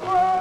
world.